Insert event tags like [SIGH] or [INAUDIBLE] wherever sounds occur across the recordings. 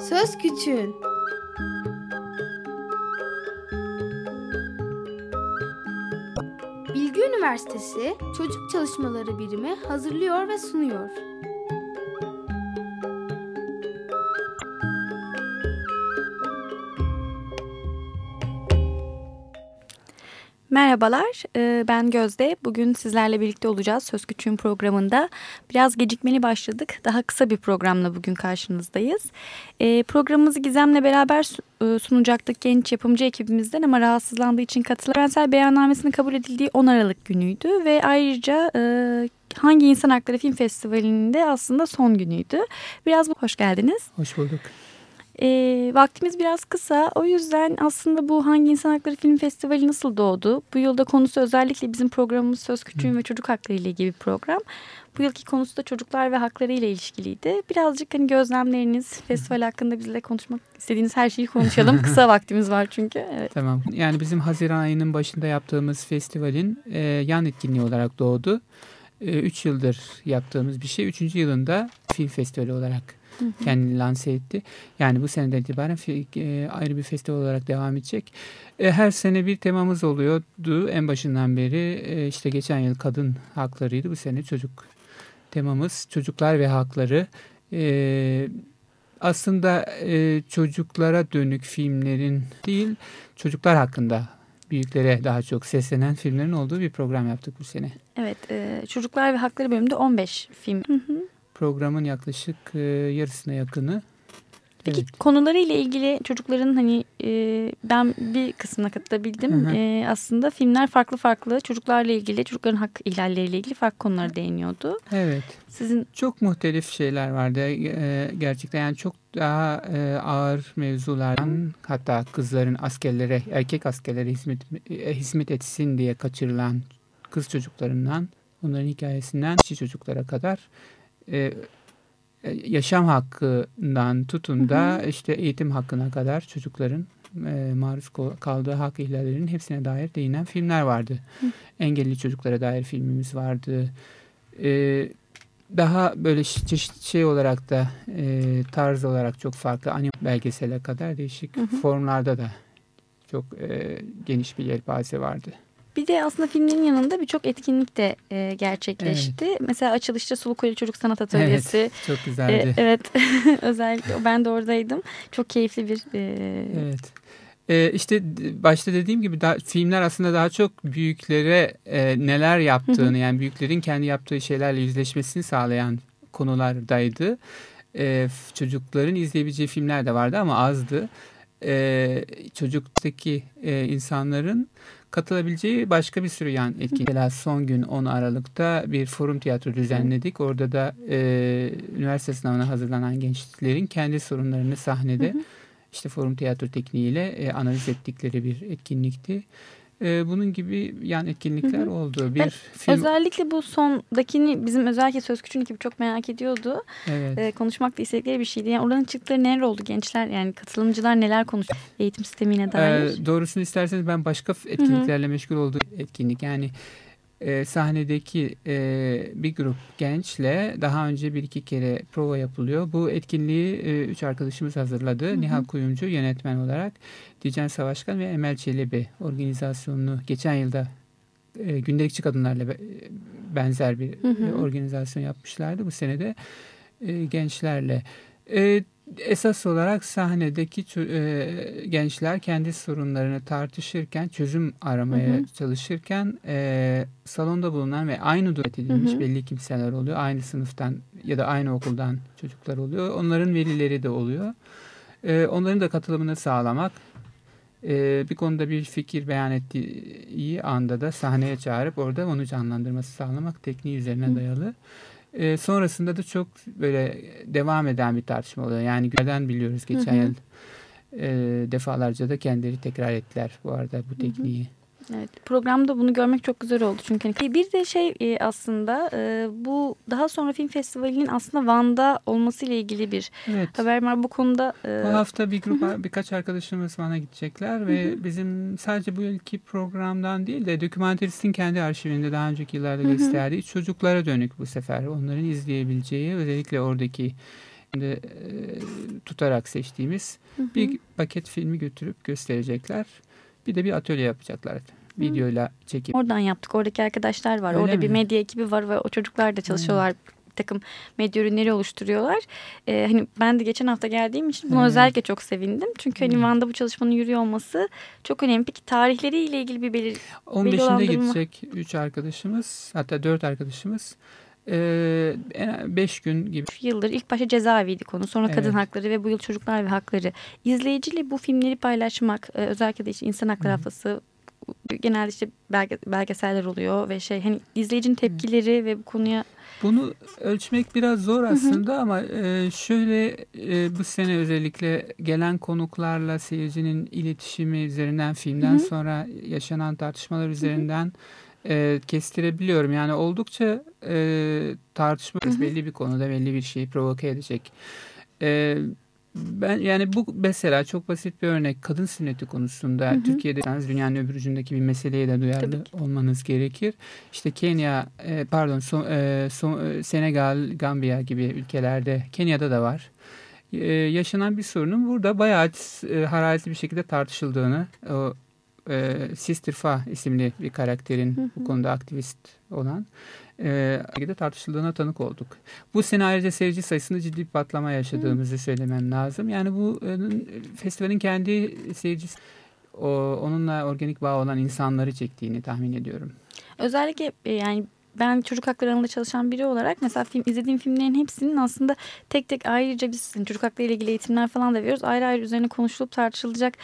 Söz Küçüğün Bilgi Üniversitesi Çocuk Çalışmaları Birimi hazırlıyor ve sunuyor. Merhabalar, e, ben Gözde. Bugün sizlerle birlikte olacağız Söz Küçüğün programında. Biraz gecikmeli başladık. Daha kısa bir programla bugün karşınızdayız. E, programımızı Gizem'le beraber e, sunacaktık genç yapımcı ekibimizden ama rahatsızlandığı için katılan evrensel beyannamesinin kabul edildiği 10 Aralık günüydü. Ve ayrıca Hangi İnsan Hakları Film Festivali'nin de aslında son günüydü. Biraz hoş geldiniz. Hoş bulduk. E, vaktimiz biraz kısa. O yüzden aslında bu Hangi İnsan Hakları Film Festivali nasıl doğdu? Bu yılda konusu özellikle bizim programımız Söz Küçüğün ve Çocuk Hakları ile ilgili bir program. Bu yılki konusu da çocuklar ve hakları ile ilişkiliydi. Birazcık hani gözlemleriniz, festival hakkında bizle konuşmak istediğiniz her şeyi konuşalım. [LAUGHS] Kısa vaktimiz var çünkü. Evet. Tamam. Yani bizim Haziran ayının başında yaptığımız festivalin e, yan etkinliği olarak doğdu. E, üç yıldır yaptığımız bir şey. Üçüncü yılında film festivali olarak kendini lanse etti. Yani bu seneden itibaren e, ayrı bir festival olarak devam edecek. E, her sene bir temamız oluyordu en başından beri. E, işte geçen yıl kadın haklarıydı. Bu sene çocuk temamız çocuklar ve hakları. Aslında çocuklara dönük filmlerin değil çocuklar hakkında büyüklere daha çok seslenen filmlerin olduğu bir program yaptık bu sene. Evet, e, Çocuklar ve Hakları bölümünde 15 film. Hı hı programın yaklaşık e, yarısına yakını. Peki evet. konuları ile ilgili çocukların hani e, ben bir kısmına katılabildim. Hı hı. E, aslında filmler farklı farklı çocuklarla ilgili, çocukların hak ihlalleriyle ilgili farklı konulara değiniyordu. Evet. Sizin çok muhtelif şeyler vardı. E, gerçekten yani çok daha e, ağır mevzulardan hatta kızların askerlere, erkek askerlere hizmet e, hizmet etsin diye kaçırılan kız çocuklarından, onların hikayesinden çocuklara kadar e, e, yaşam hakkından tutun da işte eğitim hakkına kadar çocukların e, maruz kaldığı hak ihlallerinin hepsine dair değinen filmler vardı. Hı. Engelli çocuklara dair filmimiz vardı. E, daha böyle çeşit şey olarak da e, tarz olarak çok farklı anim belgesele kadar değişik hı hı. formlarda da çok e, geniş bir yelpaze vardı. Bir de aslında filmin yanında birçok etkinlik de e, gerçekleşti. Evet. Mesela açılışta Sulukoli Çocuk Sanat Atölyesi. Evet, çok güzeldi. E, evet, [LAUGHS] özellikle ben de oradaydım. Çok keyifli bir... E... Evet. Ee, işte başta dediğim gibi daha, filmler aslında daha çok büyüklere e, neler yaptığını yani büyüklerin kendi yaptığı şeylerle yüzleşmesini sağlayan konulardaydı. Ee, çocukların izleyebileceği filmler de vardı ama azdı. Ee, çocuktaki e, insanların katılabileceği başka bir sürü yan etkinlik. Mesela son gün 10 Aralık'ta bir forum tiyatro düzenledik. Orada da e, üniversite sınavına hazırlanan gençlerin kendi sorunlarını sahnede işte forum tiyatro tekniğiyle e, analiz ettikleri bir etkinlikti. E, bunun gibi yan etkinlikler hı hı. oldu. Bir ben film... Özellikle bu sondakini bizim özellikle Söz Küçüğün ekibi çok merak ediyordu. Evet. E, konuşmak da istedikleri bir şeydi. Yani oranın çıktıkları neler oldu gençler yani katılımcılar neler konuştu eğitim sistemine dair? E, doğrusunu isterseniz ben başka etkinliklerle hı hı. meşgul olduğu etkinlik yani e, sahnedeki e, bir grup gençle daha önce bir iki kere prova yapılıyor. Bu etkinliği e, üç arkadaşımız hazırladı. Hı hı. Nihal Kuyumcu yönetmen olarak, Dican Savaşkan ve Emel Çelebi organizasyonunu geçen yılda e, gündelikçi kadınlarla benzer bir hı hı. E, organizasyon yapmışlardı. Bu senede e, gençlerle. E, esas olarak sahnedeki e, gençler kendi sorunlarını tartışırken, çözüm aramaya hı hı. çalışırken e, salonda bulunan ve aynı duet edilmiş hı hı. belli kimseler oluyor. Aynı sınıftan ya da aynı okuldan çocuklar oluyor. Onların velileri de oluyor. E, onların da katılımını sağlamak, e, bir konuda bir fikir beyan ettiği anda da sahneye çağırıp orada onu canlandırması sağlamak tekniği üzerine hı. E, sonrasında da çok böyle devam eden bir tartışma oluyor. Yani neden biliyoruz geçen hı hı. yıl e, defalarca da kendileri tekrar ettiler bu arada bu tekniği. Hı hı. Evet programda bunu görmek çok güzel oldu çünkü hani bir de şey e, aslında e, bu daha sonra film festivalinin aslında Van'da olması ile ilgili bir evet. haber var bu konuda. E... Bu hafta bir grup birkaç arkadaşımız Van'a gidecekler ve bizim sadece bu yılki programdan değil de dokümenteristin kendi arşivinde daha önceki yıllarda gösterdiği çocuklara dönük bu sefer onların izleyebileceği özellikle oradaki de, tutarak seçtiğimiz bir paket filmi götürüp gösterecekler. Bir de bir atölye yapacaklar. Videoyla çekip. Oradan yaptık. Oradaki arkadaşlar var. Öyle Orada mi? bir medya ekibi var ve o çocuklar da çalışıyorlar. Bir takım medya ürünleri oluşturuyorlar. Ee, hani ben de geçen hafta geldiğim için buna Evet. özellikle çok sevindim. Çünkü hani Hı. Van'da bu çalışmanın yürüyor olması çok önemli. Peki tarihleriyle ilgili bir belir 15'inde Bilgilendirme- gidecek 3 arkadaşımız hatta 4 arkadaşımız 5 gün gibi yıldır ilk başta cezaeviydi konu. Sonra kadın Evet. hakları ve bu yıl çocuklar ve hakları. İzleyiciyle bu filmleri paylaşmak e, özellikle de işte insan hakları Hı. haftası genelde işte belge, belgeseller oluyor ve şey hani izleyicinin tepkileri ve bu konuya Bunu ölçmek biraz zor aslında ama e, şöyle e, bu sene özellikle gelen konuklarla seyircinin iletişimi üzerinden filmden Hı hı. sonra yaşanan tartışmalar üzerinden e, kestirebiliyorum. Yani oldukça e, tartışma belli bir konuda belli bir şeyi provoke edecek. E, ben yani bu mesela çok basit bir örnek kadın sünneti konusunda Hı hı. Türkiye'de dünyanın öbür ucundaki bir meseleye de duyarlı olmanız gerekir. İşte Kenya, e, pardon So- e, So- e, Senegal, Gambiya gibi ülkelerde, Kenya'da da var. E, yaşanan bir sorunun burada bayağı e, hararetli bir şekilde tartışıldığını, o e, Sister Fa isimli bir karakterin Hı hı. bu konuda aktivist olan e, tartışıldığına tanık olduk. Bu sene ayrıca seyirci sayısında ciddi bir patlama yaşadığımızı söylemem lazım. Yani bu e, festivalin kendi seyircisi o, onunla organik bağ olan insanları çektiğini tahmin ediyorum. özellikle e, yani ben çocuk hakları alanında çalışan biri olarak mesela film izlediğim filmlerin hepsinin aslında tek tek ayrıca biz hani çocuk hakları ile ilgili eğitimler falan da veriyoruz. Ayrı ayrı üzerine konuşulup tartışılacak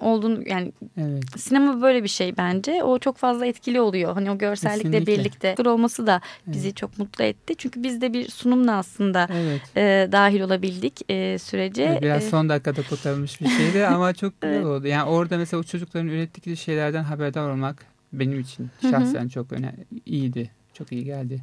olduğunu yani Evet. sinema böyle bir şey bence. O çok fazla etkili oluyor. Hani o görsellikle Kesinlikle. birlikte olması da bizi Evet. çok mutlu etti. Çünkü biz de bir sunumla aslında Evet. e, dahil olabildik e, sürece. Evet, Biraz E, son dakikada kurtarılmış bir şeydi ama çok [LAUGHS] güzel Evet. oldu. Yani orada mesela o çocukların ürettikleri şeylerden haberdar olmak benim için Hı hı. şahsen çok önemli, iyiydi. Çok iyi geldi.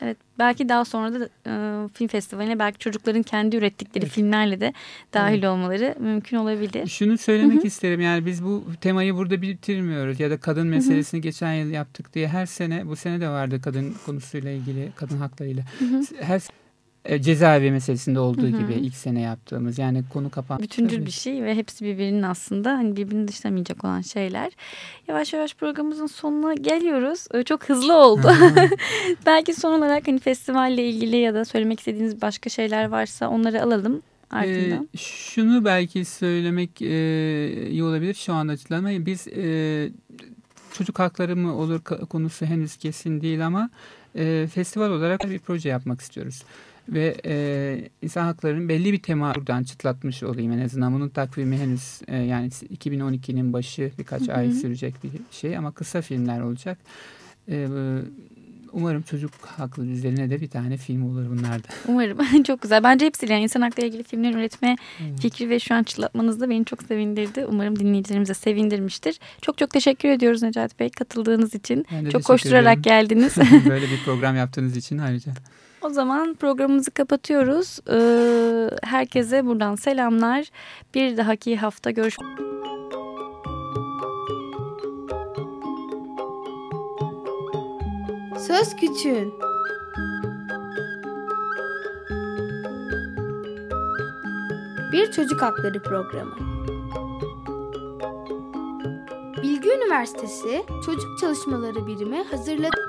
Evet belki daha sonra da e, film festivaline belki çocukların kendi ürettikleri Evet. filmlerle de dahil Evet. olmaları mümkün olabilir. Şunu söylemek Hı hı. isterim yani biz bu temayı burada bitirmiyoruz ya da kadın meselesini geçen yıl yaptık diye her sene bu sene de vardı kadın konusuyla ilgili kadın haklarıyla Hı hı. her cezaevi meselesinde olduğu Hı hı. gibi ilk sene yaptığımız yani konu kapan Bütüncül bir şey ve hepsi birbirinin aslında hani birbirini dışlamayacak olan şeyler. Yavaş yavaş programımızın sonuna geliyoruz. Çok hızlı oldu. [LAUGHS] Belki son olarak hani festivalle ilgili ya da söylemek istediğiniz başka şeyler varsa onları alalım ardından. Ee, şunu belki söylemek e, iyi olabilir şu anda açıklamayı. Biz e, çocuk hakları mı olur konusu henüz kesin değil ama e, festival olarak bir proje yapmak istiyoruz. Ve e, insan haklarının belli bir tema buradan çıtlatmış olayım en azından. Bunun takvimi henüz e, yani 2012'nin başı birkaç Hı ay hı. sürecek bir şey ama kısa filmler olacak. E, umarım çocuk hakları üzerine de bir tane film olur bunlarda. Umarım. [LAUGHS] çok güzel. Bence hepsiyle yani insan hakları ilgili filmler üretme Evet. fikri ve şu an çıtlatmanız da beni çok sevindirdi. Umarım dinleyicilerimize sevindirmiştir. Çok çok teşekkür ediyoruz Necati Bey katıldığınız için. Ben Çok koşturarak ediyorum. geldiniz. [LAUGHS] Böyle bir [LAUGHS] program yaptığınız için ayrıca. O zaman programımızı kapatıyoruz. Ee, herkese buradan selamlar. Bir dahaki hafta görüşmek Söz Küçüğün Bir Çocuk Hakları Programı Bilgi Üniversitesi Çocuk Çalışmaları Birimi hazırladı.